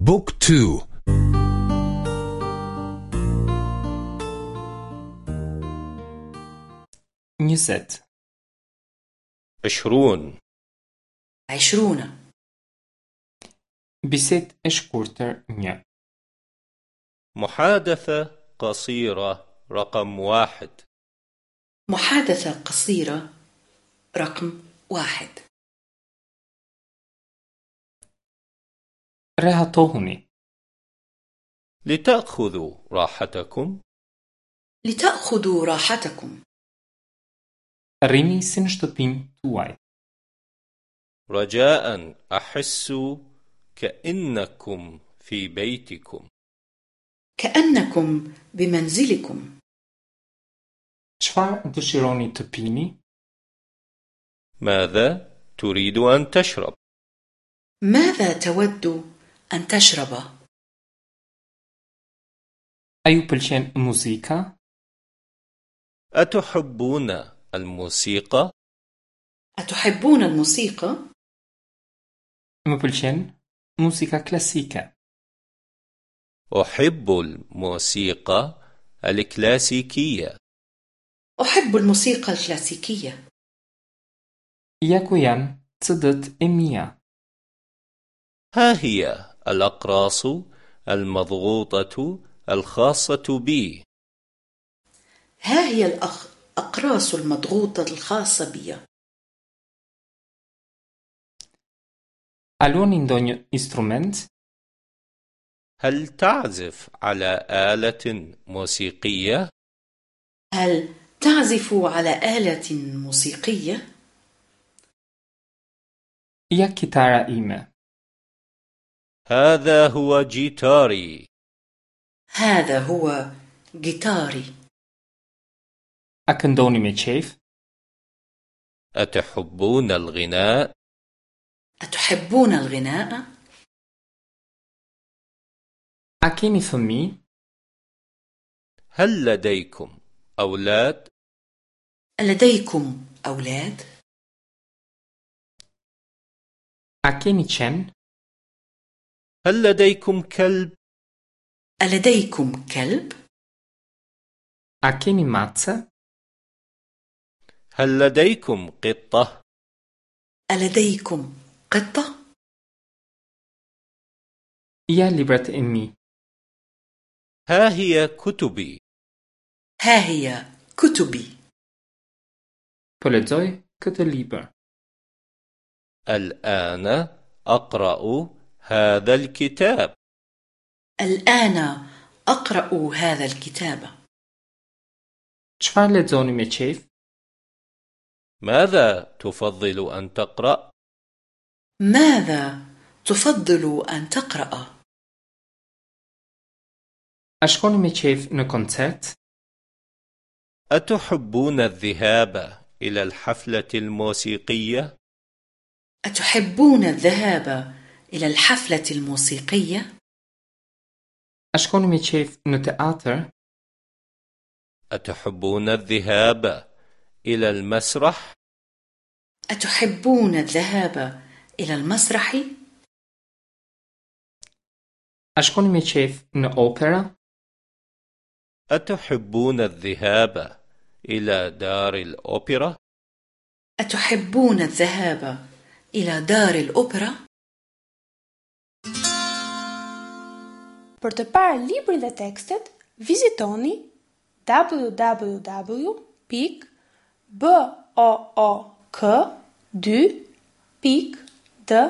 book two. njëzet عشرون. عشرون. Bisedë e shkurtër një. محادثة قصيرة رقم واحد. محادثة قصيرة رقم واحد. رهطوهني لتأخذوا راحتكم؟ لتأخذوا راحتكم. ريني سنشتبين تواي رجاء أحس كأنكم في بيتكم. كأنكم بمنزلكم. شفار دشيروني تبيني؟ ماذا تريد أن تشرب؟ ماذا تود أن تشرب؟ أيو بلشين موسيقى أتحبون الموسيقى؟ أتحبون الموسيقى؟ مبلشين موسيقى كلاسيكا أحب الموسيقى الكلاسيكية أحب الموسيقى الكلاسيكية Ja ku janë CD-të e mia ها هي الأقراص المضغوطة الخاصة بي ها هي الأقراص المضغوطة الخاصة بي A luani ndonjë instrument هل تعزف على آلة موسيقية؟ هل تعزف على آلة موسيقية؟ يا كيتارا إيمة هذا هو جيتاري هذا هو جيتاري أكندوني ميتشيف أتحبون الغناء؟ أتحبون الغناء؟ أكيني فمي هل لديكم أولاد؟ لديكم أولاد؟ أكيني تشن هل لديكم كلب؟ ألديكم كلب؟ أكيني ماتسا هل لديكم قطة؟ ألديكم Këtu janë librat e mi ها هي كتبي ها هي كتبي Po lexoj këtë libër الآن أقرأ هذا الكتاب الآن أقرأ هذا الكتاب lexoni me qejf ماذا تفضل أن تقرأ؟ ماذا تفضل أن تقرأ؟ A shkoni me qejf në koncert أتحبون الذهاب إلى الحفلة الموسيقية؟ أتحبون الذهاب إلى الحفلة الموسيقية؟ A shkoni me qejf në teatër أتحبون الذهاب إلى المسرح؟ أتحبون الذهاب إلى المسرح؟ أشكوني ميتشيف نو أوبرا أتحبون الذهاب إلى دار الأوبرا؟ أتحبون الذهاب إلى دار الأوبرا؟ Për të parë librin dhe tekstet, vizitoni www.book2.de